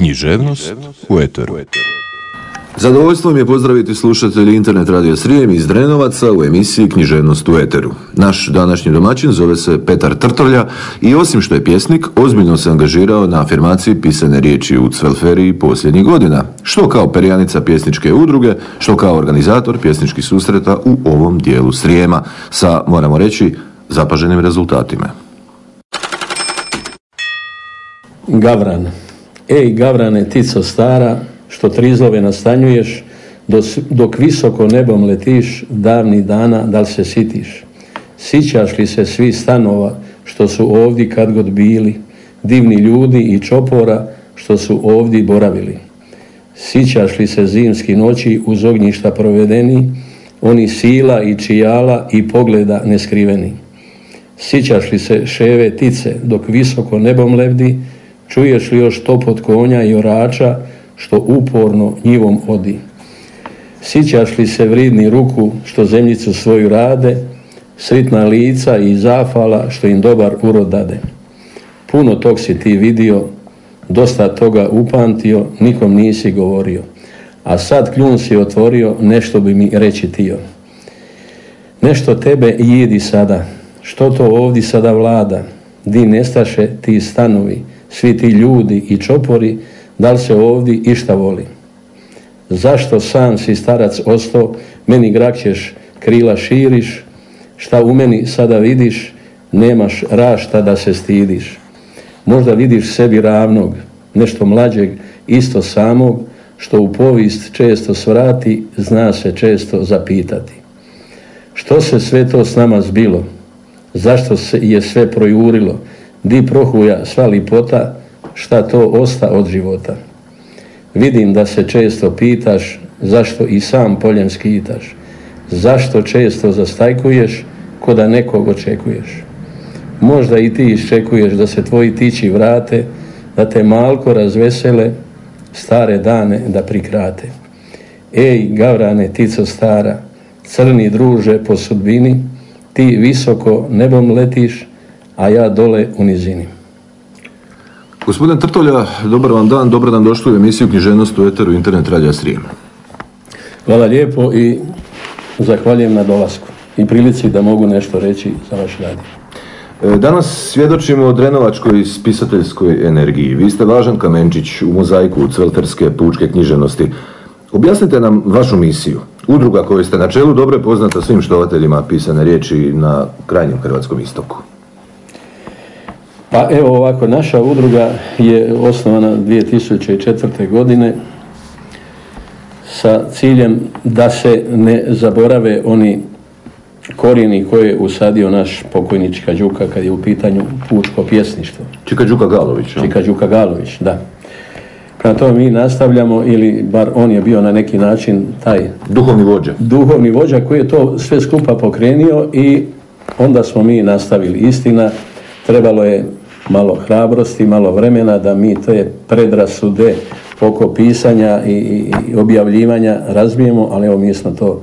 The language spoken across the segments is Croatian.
Književnost u Eteru. Zadovoljstvo mi je pozdraviti slušatelji Internet Radio Srijem iz Drenovaca u emisiji Književnost u Eteru. Naš današnji domaćin zove se Petar Trtolja i osim što je pjesnik, ozbiljno se angažirao na afirmaciji pisane riječi u Cvelferiji posljednjih godina. Što kao perjanica pjesničke udruge, što kao organizator pjesničkih susreta u ovom dijelu Srijema sa, moramo reći, zapaženim rezultatima. Gavran. Ej, Gavrane, tico stara, što trizove nastanjuješ, dok visoko nebom letiš, davni dana, da li se sitiš? Sićaš li se svi stanova, što su ovdje kad god bili, divni ljudi i čopora, što su ovdje boravili? Sićaš li se zimski noći uz ognjišta provedeni, oni sila i čijala i pogleda neskriveni? Sićaš li se ševe tice, dok visoko nebom lebdi, Čuješ li još topot konja i orača što uporno njivom odi? Sićaš li se vridni ruku što zemljicu svoju rade, sritna lica i zafala što im dobar urod dade? Puno tog si ti vidio, dosta toga upamtio, nikom nisi govorio. A sad kljun si otvorio, nešto bi mi reći tio. Nešto tebe jedi sada, što to ovdje sada vlada, di nestaše ti stanovi, svi ti ljudi i čopori, da li se ovdje išta voli? Zašto sam si starac ostao, meni grakćeš, krila širiš, šta u meni sada vidiš, nemaš rašta da se stidiš. Možda vidiš sebi ravnog, nešto mlađeg, isto samog, što u povist često svrati, zna se često zapitati. Što se sve to s nama zbilo? Zašto se je sve projurilo? Di prohuja sva lipota, šta to osta od života. Vidim da se često pitaš zašto i sam poljem skitaš, zašto često zastajkuješ ko da nekog očekuješ. Možda i ti iščekuješ da se tvoji tići vrate, da te malko razvesele, stare dane da prikrate. Ej, gavrane, tico stara, crni druže po sudbini, ti visoko nebom letiš, a ja dole u nizini. Gospodin Trtolja, dobar vam dan, dobro nam došli u emisiju Književnost u Eteru Internet Radija Srijem. Hvala lijepo i zahvaljujem na dolasku i prilici da mogu nešto reći za vaš rad. E, danas svjedočimo o drenovačkoj spisateljskoj energiji. Vi ste važan kamenčić u mozaiku cvelterske pučke književnosti. Objasnite nam vašu misiju. Udruga koju ste na čelu dobro je poznata svim štovateljima pisane riječi na krajnjem hrvatskom istoku. Pa evo ovako, naša udruga je osnovana 2004. godine sa ciljem da se ne zaborave oni korijeni koje je usadio naš pokojni Čika Đuka kad je u pitanju pučko pjesništvo. Čika Đuka Galović. Čika Đuka Galović, da. Prema tome mi nastavljamo, ili bar on je bio na neki način taj... Duhovni vođa. Duhovni vođa koji je to sve skupa pokrenio i onda smo mi nastavili. Istina, trebalo je malo hrabrosti, malo vremena da mi te predrasude oko pisanja i, objavljivanja razbijemo, ali evo mi smo to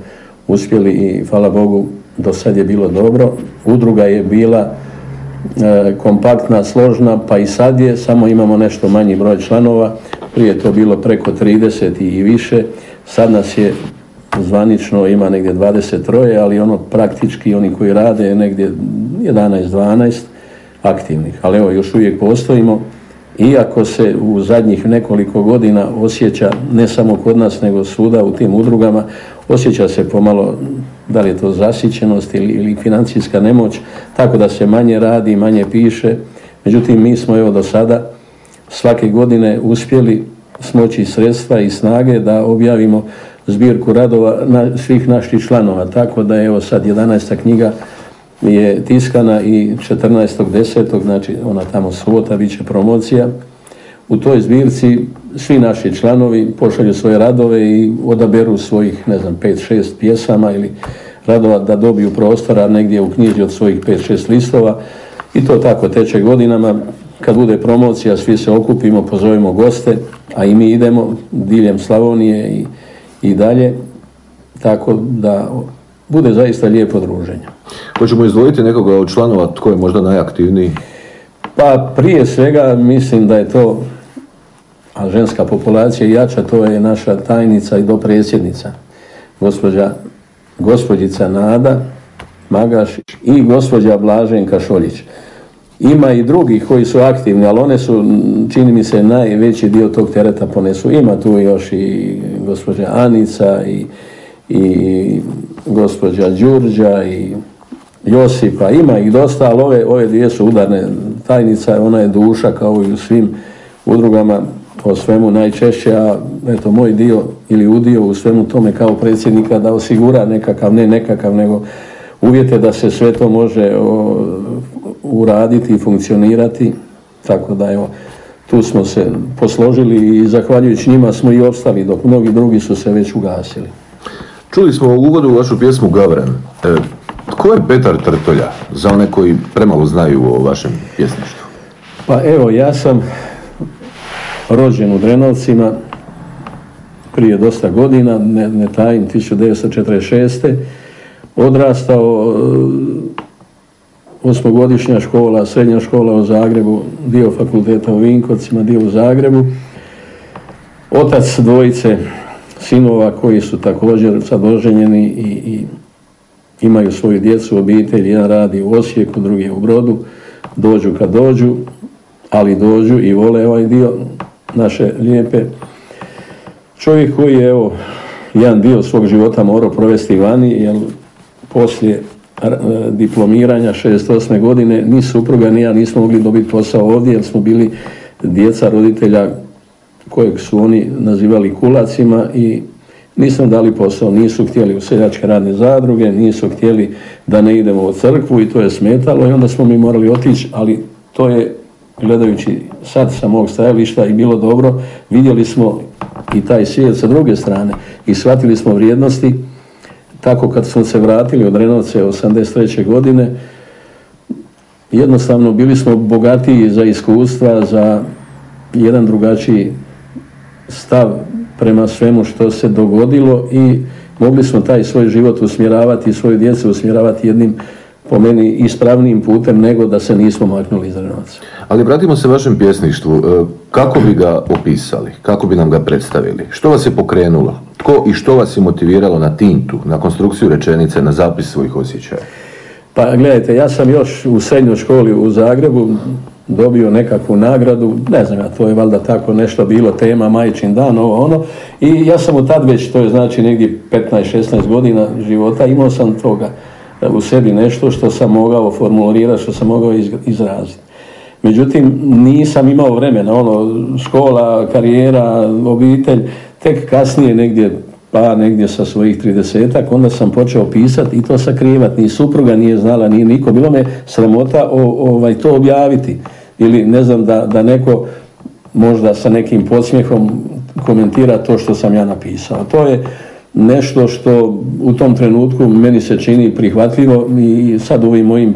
uspjeli i hvala Bogu do sad je bilo dobro. Udruga je bila e, kompaktna, složna, pa i sad je, samo imamo nešto manji broj članova. Prije je to bilo preko 30 i više, sad nas je zvanično ima negdje 23, ali ono praktički oni koji rade je negdje 11-12 aktivnih. Ali evo, još uvijek postojimo, iako se u zadnjih nekoliko godina osjeća, ne samo kod nas, nego svuda u tim udrugama, osjeća se pomalo, da li je to zasićenost ili, ili financijska nemoć, tako da se manje radi, manje piše. Međutim, mi smo evo do sada svake godine uspjeli smoći sredstva i snage da objavimo zbirku radova na svih naših članova. Tako da je evo sad 11. knjiga je tiskana i 14.10. znači ona tamo svota bit će promocija. U toj zbirci svi naši članovi pošalju svoje radove i odaberu svojih, ne znam, 5-6 pjesama ili radova da dobiju prostora negdje u knjiži od svojih 5-6 listova i to tako teče godinama. Kad bude promocija, svi se okupimo, pozovemo goste, a i mi idemo diljem Slavonije i, i dalje, tako da bude zaista lijepo druženje. Hoćemo izdvojiti nekoga od članova tko je možda najaktivniji? Pa prije svega mislim da je to a ženska populacija jača, to je naša tajnica i dopredsjednica, gospođa, gospođica Nada Magaš i gospođa Blaženka Šoljić. Ima i drugih koji su aktivni, ali one su, čini mi se, najveći dio tog tereta ponesu. Ima tu još i gospođa Anica i, i gospođa Đurđa i Josipa. Ima ih dosta, ali ove, ove dvije su udarne. Tajnica, ona je duša kao i u svim udrugama o svemu najčešće, a eto moj dio ili udio u svemu tome kao predsjednika da osigura nekakav, ne nekakav, nego uvjete da se sve to može uraditi i funkcionirati. Tako da evo, tu smo se posložili i zahvaljujući njima smo i ostali, dok mnogi drugi su se već ugasili. Čuli smo u uvodu vašu pjesmu Gavran. E, tko je Petar Trtolja, za one koji premalo znaju o vašem pjesništvu? Pa evo, ja sam rođen u Drenovcima prije dosta godina, ne, ne tajim, 1946. Odrastao osmogodišnja škola, srednja škola u Zagrebu, dio fakulteta u Vinkovcima, dio u Zagrebu. Otac dvojice sinova koji su također sad oženjeni i, i imaju svoju djecu, obitelj, jedan radi u Osijeku, drugi u Brodu, dođu kad dođu, ali dođu i vole ovaj dio naše lijepe. Čovjek koji je evo jedan dio svog života morao provesti vani, jer poslije diplomiranja 68. godine ni supruga ni ja nismo mogli dobiti posao ovdje jer smo bili djeca roditelja kojeg su oni nazivali kulacima i nisam dali posao, nisu htjeli u seljačke radne zadruge, nisu htjeli da ne idemo u crkvu i to je smetalo i onda smo mi morali otići, ali to je gledajući sad sa mog stajališta i bilo dobro, vidjeli smo i taj svijet sa druge strane i shvatili smo vrijednosti tako kad smo se vratili od Renovce 83. godine, jednostavno bili smo bogatiji za iskustva, za jedan drugačiji stav prema svemu što se dogodilo i mogli smo taj svoj život usmjeravati i svoju djecu usmjeravati jednim po meni ispravnijim putem nego da se nismo maknuli iz Renovaca. Ali vratimo se vašem pjesništvu. E, kako bi ga opisali? Kako bi nam ga predstavili? Što vas je pokrenulo? Tko i što vas je motiviralo na tintu, na konstrukciju rečenice, na zapis svojih osjećaja? Pa gledajte, ja sam još u srednjoj školi u Zagrebu dobio nekakvu nagradu, ne znam ja, to je valjda tako nešto bilo, tema majčin dan, ovo ono, i ja sam u tad već, to je znači negdje 15-16 godina života, imao sam toga u sebi nešto što sam mogao formulirati, što sam mogao izraziti. Međutim, nisam imao vremena, ono, škola, karijera, obitelj, tek kasnije negdje, pa negdje sa svojih tridesetak, onda sam počeo pisati i to sakrivati. Ni supruga nije znala, ni niko. Bilo me sramota o, ovaj, to objaviti. Ili ne znam da, da neko možda sa nekim podsmjehom komentira to što sam ja napisao. To je nešto što u tom trenutku meni se čini prihvatljivo i sad u ovim mojim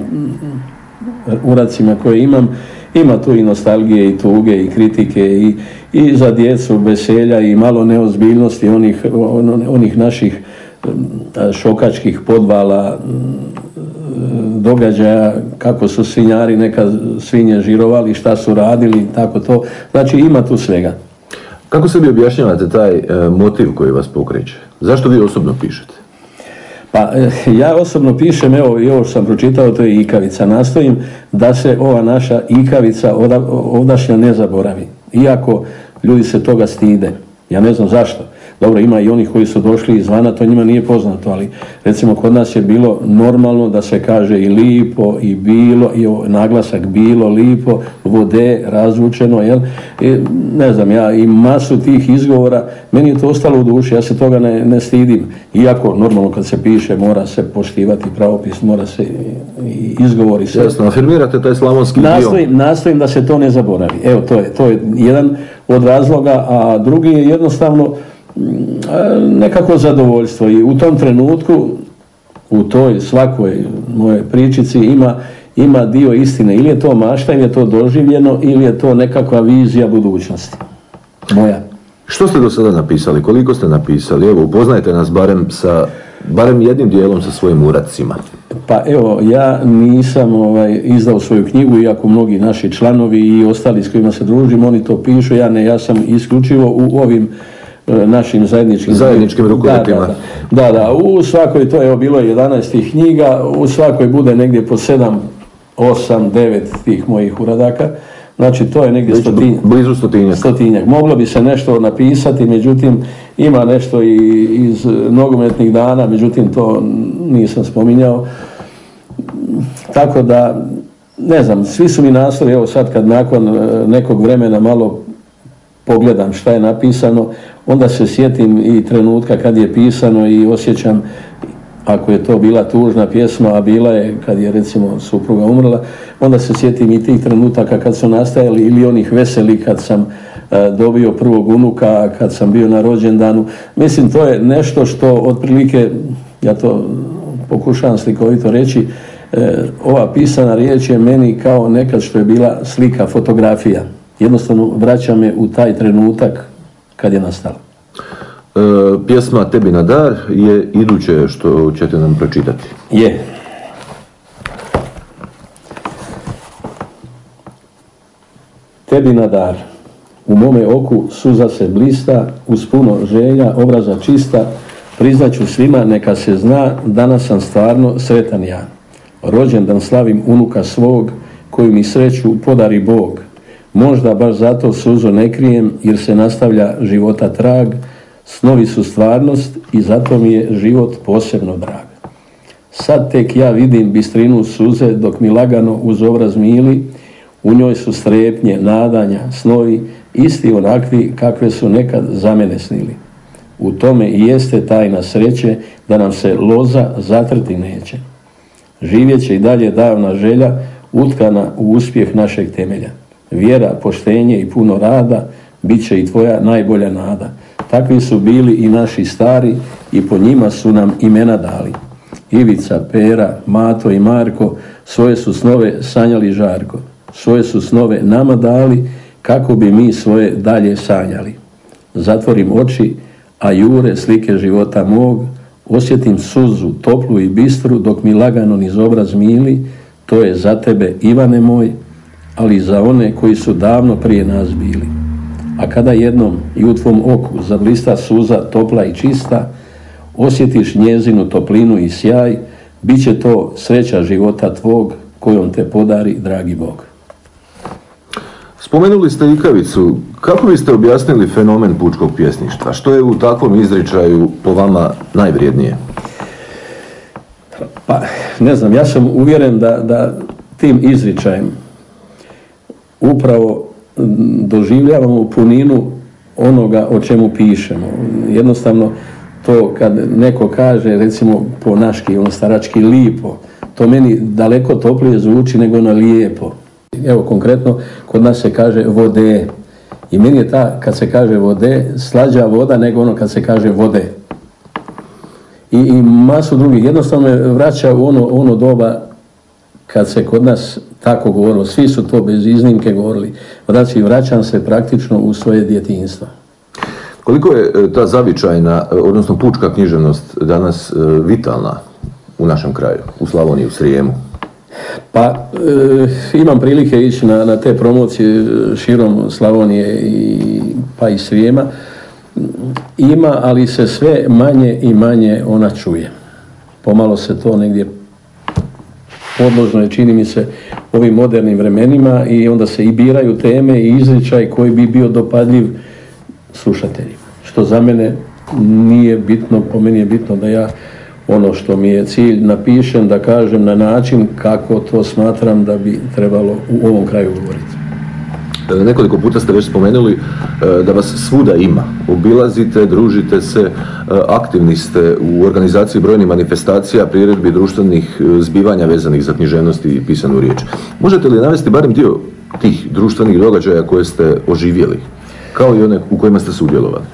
uracima koje imam, ima tu i nostalgije i tuge i kritike i, i za djecu veselja i malo neozbiljnosti onih, onih naših šokačkih podvala događaja kako su svinjari neka svinje žirovali, šta su radili, tako to. Znači ima tu svega. Kako sebi objašnjavate taj e, motiv koji vas pokreće? Zašto vi osobno pišete? Pa e, ja osobno pišem, evo i ovo sam pročitao, to je ikavica. Nastojim da se ova naša ikavica ovdašnja ne zaboravi. Iako ljudi se toga stide. Ja ne znam zašto. Dobro, ima i onih koji su došli izvana, to njima nije poznato, ali recimo kod nas je bilo normalno da se kaže i lipo, i bilo, i naglasak bilo, lipo, vode, razvučeno, jel? I, ne znam, ja i masu tih izgovora, meni je to ostalo u duši, ja se toga ne, ne stidim. Iako, normalno kad se piše, mora se poštivati pravopis, mora se i izgovori se. Jasno, afirmirate taj slavonski nastojim, dio. Nastojim da se to ne zaboravi. Evo, to je, to je jedan od razloga, a drugi je jednostavno nekako zadovoljstvo i u tom trenutku u toj svakoj moje pričici ima, ima dio istine. Ili je to mašta, ili je to doživljeno, ili je to nekakva vizija budućnosti. Moja. Što ste do sada napisali? Koliko ste napisali? Evo, upoznajte nas barem sa barem jednim dijelom sa svojim uradcima. Pa evo, ja nisam ovaj, izdao svoju knjigu, iako mnogi naši članovi i ostali s kojima se družim, oni to pišu, ja ne, ja sam isključivo u ovim e, našim zajedničkim zajedničkim rukometima. Da, da, da, u svakoj, to je bilo 11 knjiga, u svakoj bude negdje po 7, 8, 9 tih mojih uradaka. Znači to je negdje stotinjak. Blizu stotinjak. stotinjak. Moglo bi se nešto napisati, međutim ima nešto i iz nogometnih dana, međutim to nisam spominjao. Tako da, ne znam, svi su mi naslovi, evo sad kad nakon e, nekog vremena malo pogledam šta je napisano, onda se sjetim i trenutka kad je pisano i osjećam ako je to bila tužna pjesma, a bila je kad je recimo supruga umrla, onda se sjetim i tih trenutaka kad su nastajali ili onih veseli kad sam e, dobio prvog unuka, kad sam bio na rođendanu. Mislim, to je nešto što otprilike, ja to pokušavam slikovito reći, e, ova pisana riječ je meni kao nekad što je bila slika, fotografija. Jednostavno vraća me u taj trenutak kad je nastala. E, pjesma Tebi na dar je iduće što ćete nam pročitati. Je. Tebi na dar. U mome oku suza se blista, uz puno želja, obraza čista, priznaću svima neka se zna, danas sam stvarno sretan ja. Rođendan slavim unuka svog, koju mi sreću podari Bog. Možda baš zato suzo ne krijem, jer se nastavlja života trag, Snovi su stvarnost i zato mi je život posebno drag. Sad tek ja vidim bistrinu suze dok mi lagano uz obraz mili, u njoj su strepnje, nadanja, snovi, isti onakvi kakve su nekad za mene snili. U tome i jeste tajna sreće da nam se loza zatrti neće. Živjet će i dalje davna želja utkana u uspjeh našeg temelja. Vjera, poštenje i puno rada bit će i tvoja najbolja nada. Takvi su bili i naši stari i po njima su nam imena dali. Ivica, Pera, Mato i Marko svoje su snove sanjali žarko. Svoje su snove nama dali kako bi mi svoje dalje sanjali. Zatvorim oči, a jure slike života mog, osjetim suzu, toplu i bistru dok mi lagano niz obraz mili, to je za tebe Ivane moj, ali i za one koji su davno prije nas bili. A kada jednom i u tvom oku zablista suza topla i čista, osjetiš njezinu toplinu i sjaj, bit će to sreća života tvog kojom te podari dragi Bog. Spomenuli ste Ikavicu. Kako biste objasnili fenomen pučkog pjesništva? Što je u takvom izričaju po vama najvrijednije? Pa, ne znam, ja sam uvjeren da, da tim izričajem upravo doživljavamo puninu onoga o čemu pišemo. Jednostavno to kad neko kaže recimo po naški, ono starački lipo, to meni daleko toplije zvuči nego na lijepo. Evo konkretno kod nas se kaže vode i meni je ta kad se kaže vode slađa voda nego ono kad se kaže vode. I, i masu drugih. Jednostavno me vraća u ono, ono doba kad se kod nas tako govorilo, svi su to bez iznimke govorili. Znači, vraćam se praktično u svoje djetinjstvo. Koliko je e, ta zavičajna, e, odnosno pučka književnost danas e, vitalna u našem kraju, u Slavoniji, u Srijemu? Pa, imam prilike ići na, na te promocije širom Slavonije i, pa i Srijema. Ima, ali se sve manje i manje ona čuje. Pomalo se to negdje podložno je, čini mi se, ovim modernim vremenima i onda se i biraju teme i izričaj koji bi bio dopadljiv slušateljima. Što za mene nije bitno, po meni je bitno da ja ono što mi je cilj napišem, da kažem na način kako to smatram da bi trebalo u ovom kraju govoriti. E, nekoliko puta ste već spomenuli e, da vas svuda ima. Obilazite, družite se, e, aktivni ste u organizaciji brojnih manifestacija, priredbi društvenih zbivanja vezanih za književnost i pisanu riječ. Možete li navesti barem dio tih društvenih događaja koje ste oživjeli, kao i one u kojima ste sudjelovali?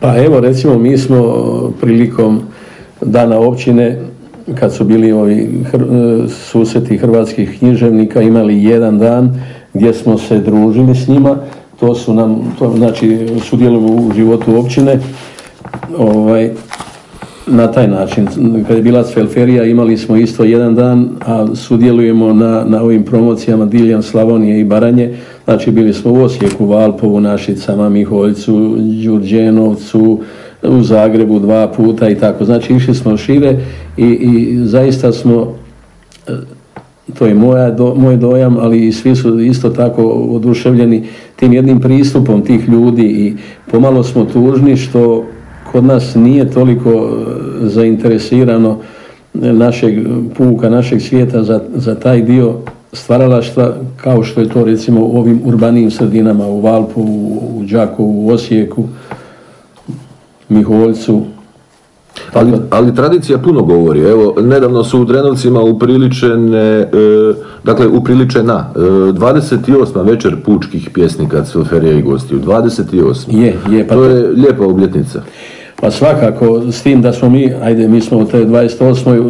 Pa evo recimo mi smo prilikom dana općine kad su bili ovi susreti hrvatskih književnika imali jedan dan gdje smo se družili s njima, to su nam, to znači sudjelujemo u životu općine, ovaj, na taj način. Kad je bila Svelferija imali smo isto jedan dan, a sudjelujemo na, na ovim promocijama diljem Slavonije i Baranje. Znači bili smo u Osijeku, Valpovu, Našicama, Miholjcu, Đurđenovcu, u Zagrebu dva puta i tako. Znači išli smo šire i, i zaista smo to je moja, moj dojam, ali i svi su isto tako oduševljeni tim jednim pristupom tih ljudi i pomalo smo tužni što kod nas nije toliko e, zainteresirano našeg puka, našeg svijeta za, za taj dio stvaralaštva kao što je to recimo u ovim urbanijim sredinama u Valpu, u Đakovu, u Osijeku, Miholjcu, ali, ali, tradicija puno govori. Evo, nedavno su u Drenovcima upriličene, e, dakle, upriličena e, 28. večer pučkih pjesnika Cilferija i gostiju. 28. Je, je. Pa to je lijepa obljetnica. Pa svakako, s tim da smo mi, ajde, mi smo u te 28.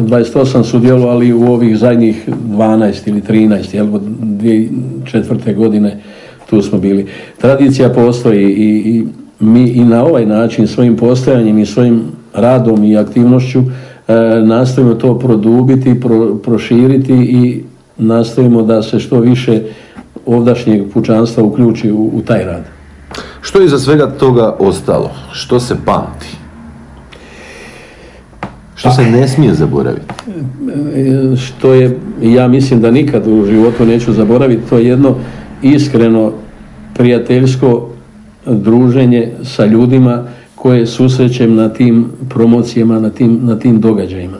28 sudjelovali u ovih zadnjih 12 ili 13, jel, dvije četvrte godine tu smo bili. Tradicija postoji i, i mi i na ovaj način svojim postojanjem i svojim radom i aktivnošću e, nastojimo to produbiti, proširiti i nastojimo da se što više ovdašnjeg pučanstva uključi u, u taj rad. Što je iza svega toga ostalo? Što se pamti? Što se ne smije zaboraviti? Što je, ja mislim da nikad u životu neću zaboraviti, to je jedno iskreno prijateljsko druženje sa ljudima koje susrećem na tim promocijama, na tim, na tim događajima.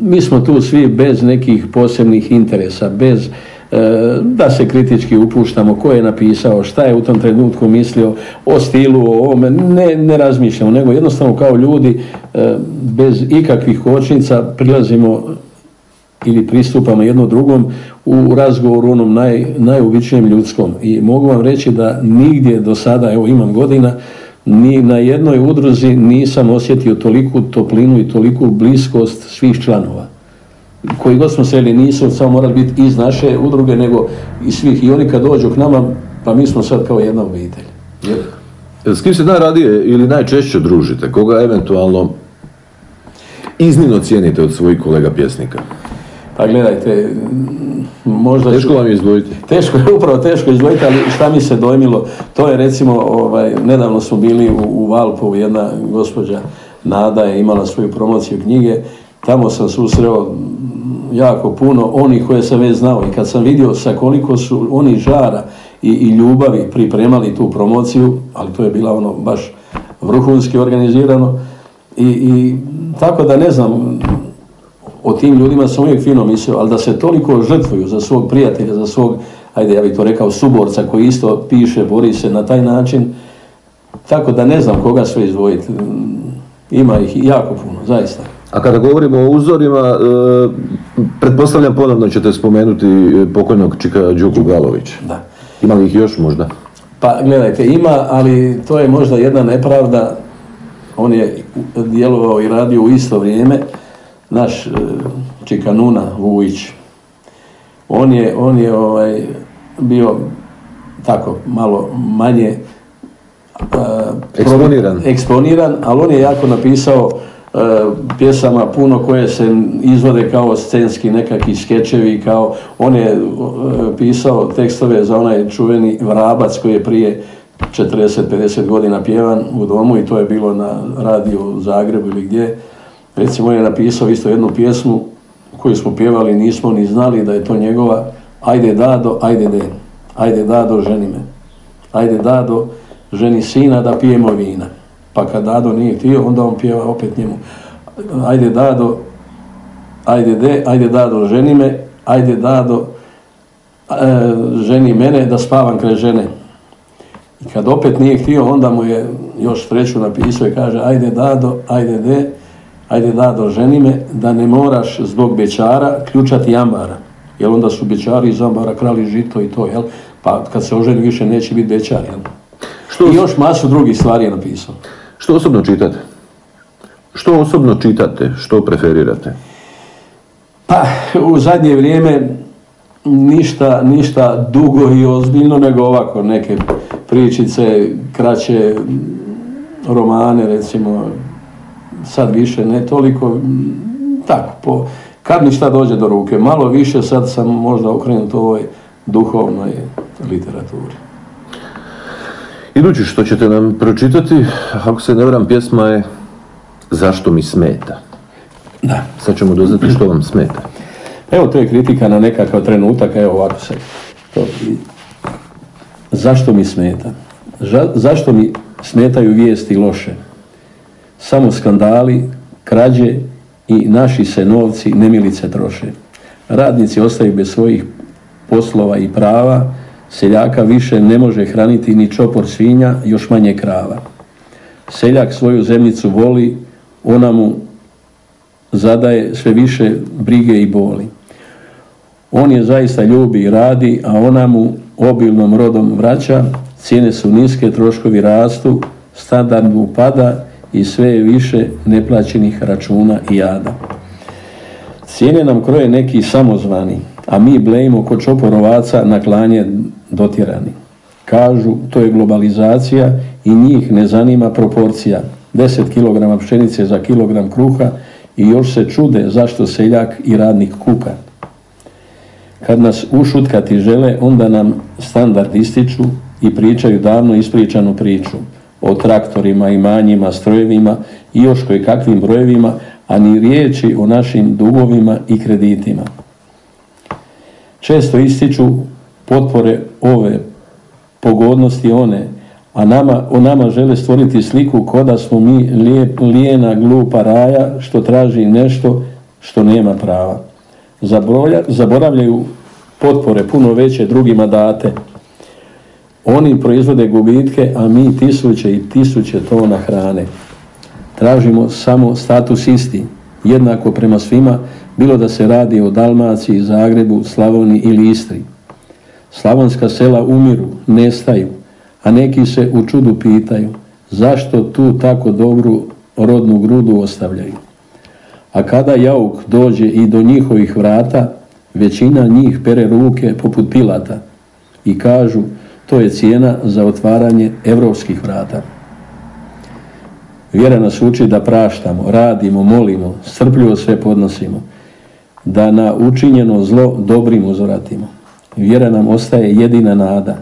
Mi smo tu svi bez nekih posebnih interesa, bez e, da se kritički upuštamo ko je napisao, šta je u tom trenutku mislio o stilu, o ovome, ne, ne razmišljamo, nego jednostavno kao ljudi e, bez ikakvih kočnica prilazimo ili pristupamo jedno drugom u razgovoru onom naj, najobičnijem ljudskom. I mogu vam reći da nigdje do sada, evo imam godina, ni na jednoj udruzi nisam osjetio toliku toplinu i toliku bliskost svih članova. Koji god smo seli nisu samo morali biti iz naše udruge, nego i svih. I oni kad dođu k nama, pa mi smo sad kao jedna obitelj. S kim se najradije ili najčešće družite? Koga eventualno iznimno cijenite od svojih kolega pjesnika? Pa gledajte, možda... Teško vam je izdvojiti. Teško je, upravo teško izdvojiti, ali šta mi se dojmilo, to je recimo, ovaj, nedavno smo bili u, u Valpovu, jedna gospođa Nada je imala svoju promociju knjige, tamo sam susreo jako puno onih koje sam već znao i kad sam vidio sa koliko su oni žara i, i ljubavi pripremali tu promociju, ali to je bila ono baš vrhunski organizirano i, i tako da ne znam, o tim ljudima sam uvijek fino mislio, ali da se toliko žrtvuju za svog prijatelja, za svog, ajde ja bih to rekao, suborca koji isto piše, bori se na taj način, tako da ne znam koga sve izdvojiti. Ima ih jako puno, zaista. A kada govorimo o uzorima, e, pretpostavljam ponovno ćete spomenuti pokojnog Čika Đuku Galović. Da. Ima li ih još možda? Pa gledajte, ima, ali to je možda jedna nepravda. On je djelovao i radio u isto vrijeme naš e, Čikanuna Vujić, on je, on je ovaj, bio tako malo manje e, eksponiran. eksponiran, ali on je jako napisao e, pjesama puno koje se izvode kao scenski nekakvi skečevi, kao on je pisao tekstove za onaj čuveni Vrabac koji je prije 40-50 godina pjevan u domu i to je bilo na radiju u Zagrebu ili gdje Recimo je napisao isto jednu pjesmu koju smo pjevali, nismo ni znali da je to njegova Ajde Dado, ajde de, ajde Dado, ženi me. Ajde Dado, ženi sina da pijemo vina. Pa kad Dado nije htio, onda on pjeva opet njemu. Ajde Dado, ajde de, ajde Dado, ženi me, ajde Dado, e, ženi mene da spavam kraj žene. I kad opet nije htio, onda mu je još treću napisao i kaže ajde Dado, ajde de, ajde da doženi me, da ne moraš zbog bečara ključati ambara. Jer onda su bečari iz ambara krali žito i to, jel? Pa kad se oženi više neće biti bečar, jel? Što I još masu drugih stvari je napisao. Što osobno čitate? Što osobno čitate? Što preferirate? Pa, u zadnje vrijeme ništa, ništa dugo i ozbiljno, nego ovako neke pričice, kraće romane, recimo, sad više ne toliko, tako, po, kad mi šta dođe do ruke, malo više sad sam možda okrenut ovoj duhovnoj literaturi. Idući što ćete nam pročitati, ako se ne vram, pjesma je Zašto mi smeta? Da. Sad ćemo doznati što vam smeta. Evo, to je kritika na nekakav trenutak, evo ovako se to... Zašto mi smeta? zašto mi smetaju vijesti loše? Samo skandali, krađe i naši se novci nemilice troše. Radnici ostaju bez svojih poslova i prava, seljaka više ne može hraniti ni čopor svinja, još manje krava. Seljak svoju zemljicu voli, ona mu zadaje sve više brige i boli. On je zaista ljubi i radi, a ona mu obilnom rodom vraća, cijene su niske, troškovi rastu, standard mu pada i sve je više neplaćenih računa i jada. Cijene nam kroje neki samozvani, a mi blejimo kod čoporovaca na klanje dotjerani. Kažu, to je globalizacija i njih ne zanima proporcija. 10 kg pšenice za kilogram kruha i još se čude zašto seljak i radnik kuka. Kad nas ušutkati žele, onda nam standard ističu i pričaju davno ispričanu priču o traktorima, imanjima, strojevima i još koji kakvim brojevima, a ni riječi o našim dugovima i kreditima. Često ističu potpore ove, pogodnosti one, a nama, o nama žele stvoriti sliku koda smo mi lijena glupa raja što traži nešto što nema prava. Zaboravljaju potpore puno veće drugima date. Oni proizvode gubitke, a mi tisuće i tisuće tona hrane. Tražimo samo status isti, jednako prema svima, bilo da se radi o Dalmaciji, Zagrebu, Slavoniji ili Istri. Slavonska sela umiru, nestaju, a neki se u čudu pitaju zašto tu tako dobru rodnu grudu ostavljaju. A kada jauk dođe i do njihovih vrata, većina njih pere ruke poput pilata i kažu to je cijena za otvaranje europskih vrata. Vjera nas uči da praštamo, radimo, molimo, strpljivo sve podnosimo, da na učinjeno zlo dobrim uzvratimo. Vjera nam ostaje jedina nada,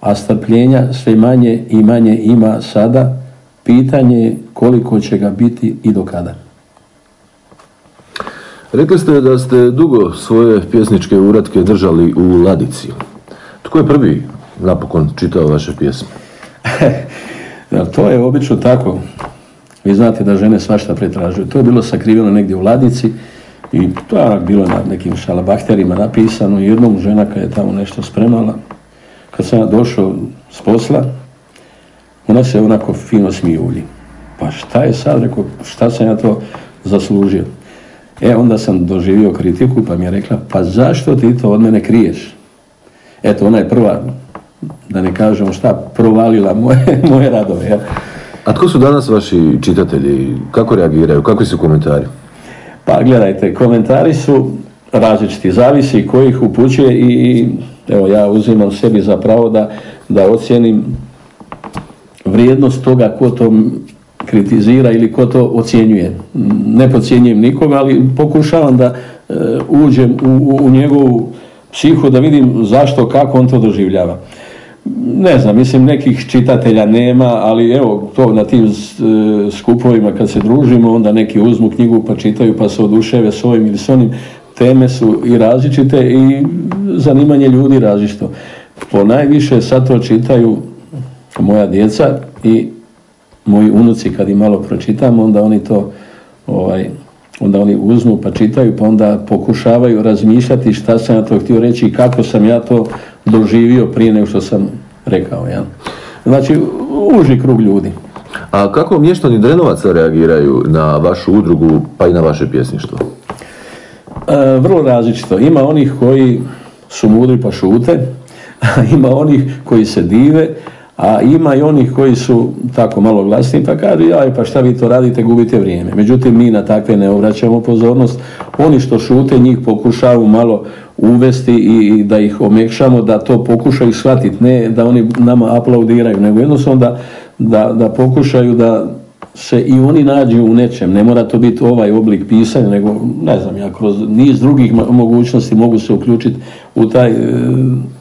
a strpljenja sve manje i manje ima sada, pitanje je koliko će ga biti i do kada. Rekli ste da ste dugo svoje pjesničke uratke držali u ladici. Tko je prvi napokon čitao vaše pjesme? to je obično tako. Vi znate da žene svašta pretražuju. To je bilo sakriveno negdje u ladici i to je bilo na nekim šalabahterima napisano. Jednom žena kad je tamo nešto spremala, kad sam došao s posla, ona se onako fino smijulji. Pa šta je sad, rekao, šta sam ja to zaslužio? E, onda sam doživio kritiku pa mi je rekla, pa zašto ti to od mene kriješ? Eto, ona je prva, da ne kažemo šta, provalila moje, moje radove. Ja. A tko su danas vaši čitatelji? Kako reagiraju? Kakvi su komentari? Pa gledajte, komentari su različiti, zavisi koji ih upućuje i evo ja uzimam sebi za pravo da, da ocjenim vrijednost toga ko to kritizira ili ko to ocjenjuje. Ne podcjenjujem nikoga, ali pokušavam da e, uđem u, u njegovu psihu da vidim zašto, kako on to doživljava. Ne znam, mislim nekih čitatelja nema, ali evo to na tim e, skupovima kad se družimo, onda neki uzmu knjigu pa čitaju pa se oduševe s ovim ili s onim. Teme su i različite i zanimanje ljudi različito. Po najviše sad to čitaju moja djeca i moji unuci kad im malo pročitam, onda oni to ovaj, onda oni uzmu pa čitaju, pa onda pokušavaju razmišljati šta sam ja to htio reći i kako sam ja to doživio prije nego što sam rekao. Ja. Znači, uži krug ljudi. A kako mještani Drenovaca reagiraju na vašu udrugu pa i na vaše pjesništvo? E, vrlo različito. Ima onih koji su mudri pa šute, a ima onih koji se dive, a ima i onih koji su tako malo glasni pa kažu jaj pa šta vi to radite, gubite vrijeme. Međutim, mi na takve ne obraćamo pozornost. Oni što šute njih pokušavaju malo uvesti i da ih omekšamo, da to pokušaju shvatiti. Ne da oni nama aplaudiraju, nego jednostavno da, da, da pokušaju da se i oni nađu u nečem. Ne mora to biti ovaj oblik pisanja, nego ne znam ja, kroz niz drugih mogućnosti mogu se uključiti u taj e,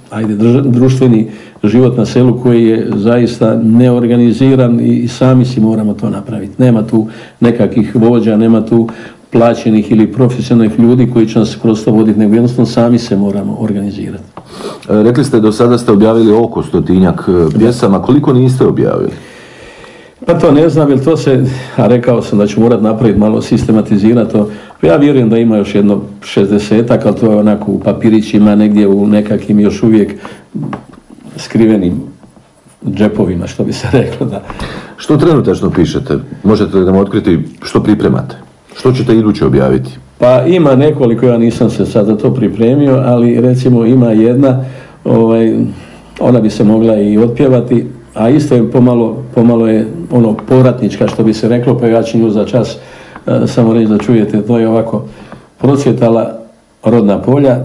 ajde, društveni život na selu koji je zaista neorganiziran i sami si moramo to napraviti. Nema tu nekakvih vođa, nema tu plaćenih ili profesionalnih ljudi koji će nas kroz to voditi, nego jednostavno sami se moramo organizirati. E, rekli ste do sada ste objavili oko stotinjak e, pjesama, koliko niste objavili? Pa to ne znam, jer to se, a rekao sam da ću morat napraviti malo sistematizirati to. Pa ja vjerujem da ima još jedno 60 ali to je onako u papirićima, negdje u nekakvim još uvijek skrivenim džepovima, što bi se reklo. Da. Što trenutačno pišete? Možete li nam otkriti što pripremate? Što ćete iduće objaviti? Pa ima nekoliko, ja nisam se sad za to pripremio, ali recimo ima jedna, ovaj, ona bi se mogla i otpjevati, a isto je pomalo, pomalo je ono povratnička što bi se reklo, pa ja ću nju za čas e, samo reći da čujete, to je ovako procvjetala rodna polja,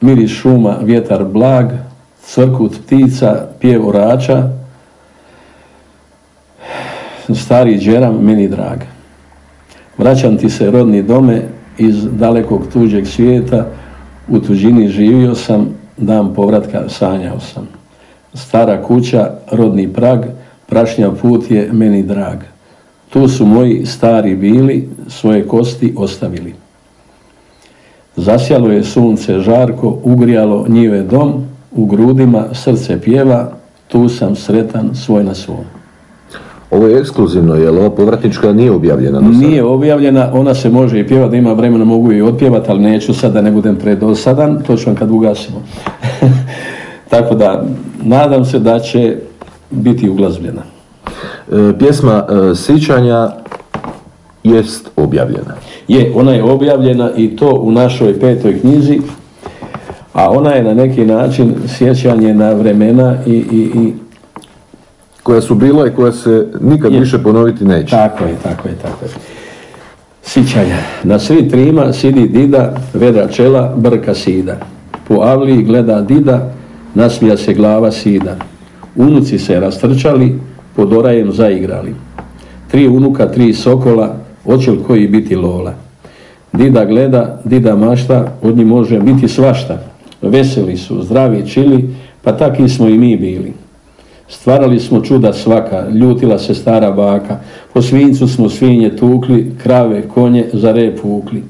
miris šuma, vjetar blag, crkut ptica, pjev orača, stari džeram, meni drag. Vraćam ti se rodni dome iz dalekog tuđeg svijeta, u tuđini živio sam, dan povratka sanjao sam. Stara kuća, rodni prag, prašnja put je meni drag. Tu su moji stari bili, svoje kosti ostavili. Zasjalo je sunce žarko, ugrijalo njive dom, u grudima srce pjeva, tu sam sretan svoj na svom. Ovo je ekskluzivno, jer ova povratnička nije objavljena? Nije objavljena, ona se može i pjevati, da ima vremena mogu i otpjevati, ali neću sad da ne budem predosadan, to ću vam kad ugasimo. Tako da, nadam se da će biti uglazbljena. E, pjesma e, Sićanja jest objavljena. Je, ona je objavljena i to u našoj petoj knjizi, a ona je na neki način sjećanje na vremena i, i, i koja su bila i koja se nikad više ponoviti neće. Tako je, tako je, tako je. Sićanja. Na svi trima sidi dida, veda čela, brka sida. Po avliji gleda dida, nasmija se glava sida. Unuci se rastrčali, pod orajem zaigrali. Tri unuka, tri sokola, očel koji biti lola. Dida gleda, dida mašta, od njih može biti svašta. Veseli su, zdravi, čili, pa takvi smo i mi bili. Stvarali smo čuda svaka, ljutila se stara baka. Po svincu smo svinje tukli, krave, konje za rep vukli.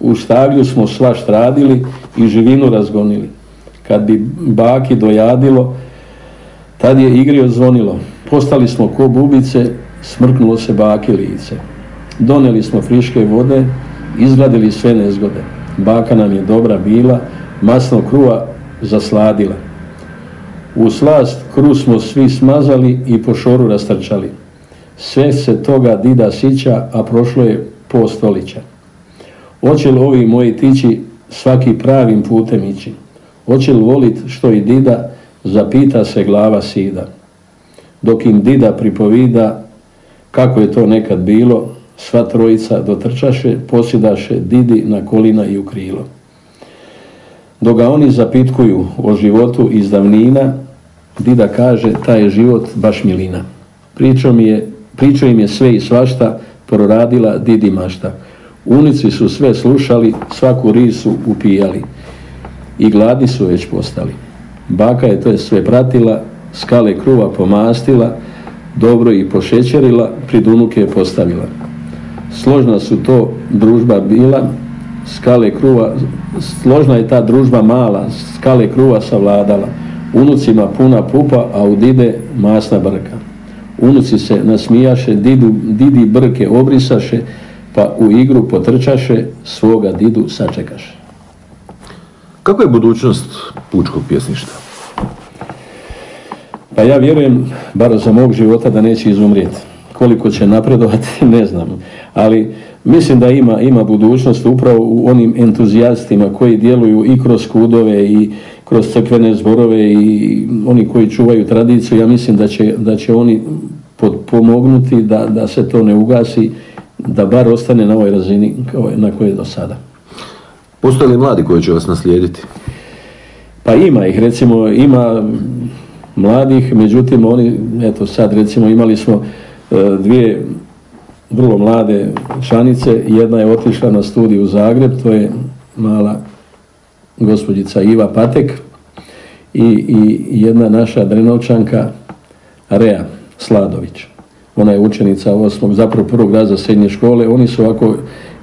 U štaglju smo svašt radili i živinu razgonili. Kad bi baki dojadilo, tad je igri odzvonilo. Postali smo ko bubice, smrknulo se baki lice. Doneli smo friške vode, izgladili sve nezgode. Baka nam je dobra bila, masno kruva zasladila. U slast kru smo svi smazali i po šoru rastrčali. Sve se toga dida sića, a prošlo je po stolića. Oće li ovi moji tići svaki pravim putem ići? Oće li volit što i dida, zapita se glava sida. Dok im dida pripovida kako je to nekad bilo, sva trojica dotrčaše, posjedaše didi na kolina i u krilo. Dok ga oni zapitkuju o životu iz davnina, Dida kaže, taj je život baš milina. Pričao, mi je, pričao im je sve i svašta, proradila Didi mašta. Unici su sve slušali, svaku risu upijali. I gladni su već postali. Baka je to sve pratila, skale kruva pomastila, dobro i pošećerila, prid unuke je postavila. Složna su to družba bila, skale kruva, složna je ta družba mala, skale kruva savladala unucima puna pupa, a u dide masna brka. Unuci se nasmijaše, didu, didi brke obrisaše, pa u igru potrčaše, svoga didu sačekaše. Kako je budućnost pučkog pjesništva? Pa ja vjerujem, bar za mog života, da neće izumrijeti. Koliko će napredovati, ne znam. Ali mislim da ima, ima budućnost upravo u onim entuzijastima koji djeluju i kroz kudove i, kroz crkvene zborove i oni koji čuvaju tradiciju, ja mislim da će, da će oni pomognuti da, da se to ne ugasi, da bar ostane na ovoj razini na kojoj je do sada. Postoje li mladi koji će vas naslijediti? Pa ima ih, recimo ima mladih, međutim oni, eto sad recimo imali smo e, dvije vrlo mlade članice. Jedna je otišla na studiju u Zagreb, to je mala gospođica Iva Patek i, i jedna naša drenovčanka Rea Sladović. Ona je učenica osmog, zapravo prvog raza srednje škole. Oni su ovako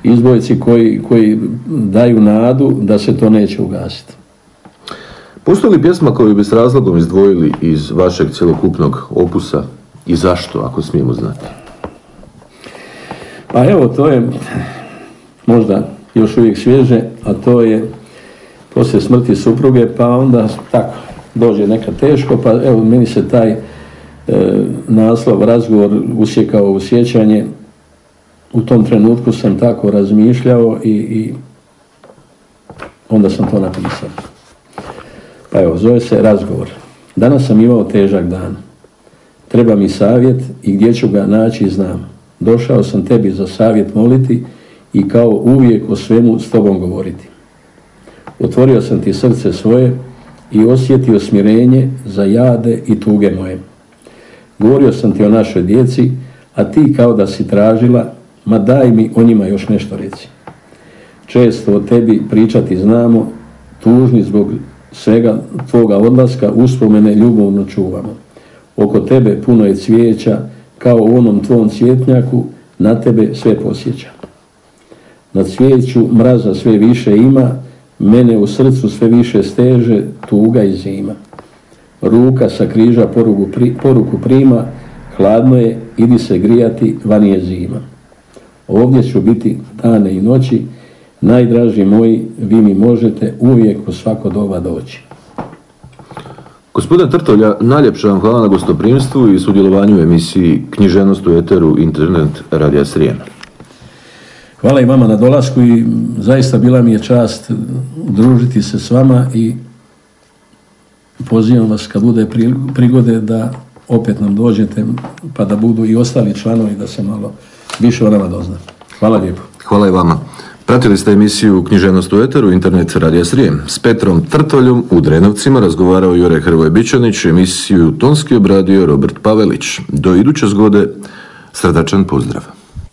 izbojci koji, koji daju nadu da se to neće ugasiti. Postoji li pjesma koju bi s razlogom izdvojili iz vašeg cjelokupnog opusa i zašto, ako smijemo znati? Pa evo, to je možda još uvijek svježe, a to je poslije smrti supruge, pa onda tako dođe neka teško, pa evo meni se taj e, naslov, razgovor usjekao u sjećanje. U tom trenutku sam tako razmišljao i, i onda sam to napisao. Pa evo, zove se razgovor. Danas sam imao težak dan. Treba mi savjet i gdje ću ga naći znam. Došao sam tebi za savjet moliti i kao uvijek o svemu s tobom govoriti. Otvorio sam ti srce svoje i osjetio smirenje za jade i tuge moje. Govorio sam ti o našoj djeci, a ti kao da si tražila, ma daj mi o njima još nešto reci. Često o tebi pričati znamo, tužni zbog svega tvoga odlaska, uspomene ljubovno čuvamo. Oko tebe puno je cvijeća, kao u onom tvom cvjetnjaku, na tebe sve posjeća. Na cvijeću mraza sve više ima, mene u srcu sve više steže tuga i zima. Ruka sa križa poruku, poruku prima, hladno je, idi se grijati, van je zima. Ovdje ću biti dane i noći, najdraži moji, vi mi možete uvijek u svako doba doći. Gospodine Trtolja, najljepša vam hvala na gostoprimstvu i sudjelovanju u emisiji Knjiženost u Eteru Internet Radija Srijem. Hvala i vama na dolasku i zaista bila mi je čast družiti se s vama i pozivam vas kad bude prigode da opet nam dođete pa da budu i ostali članovi da se malo više o nama dozna. Hvala lijepo. Hvala i vama. Pratili ste emisiju Književnost u Eteru, internet Radija Srijem. S Petrom Trtoljom u Drenovcima razgovarao Jure Hrvoje Bičanić, emisiju tonski obradio Robert Pavelić. Do iduće zgode, srdačan pozdrav.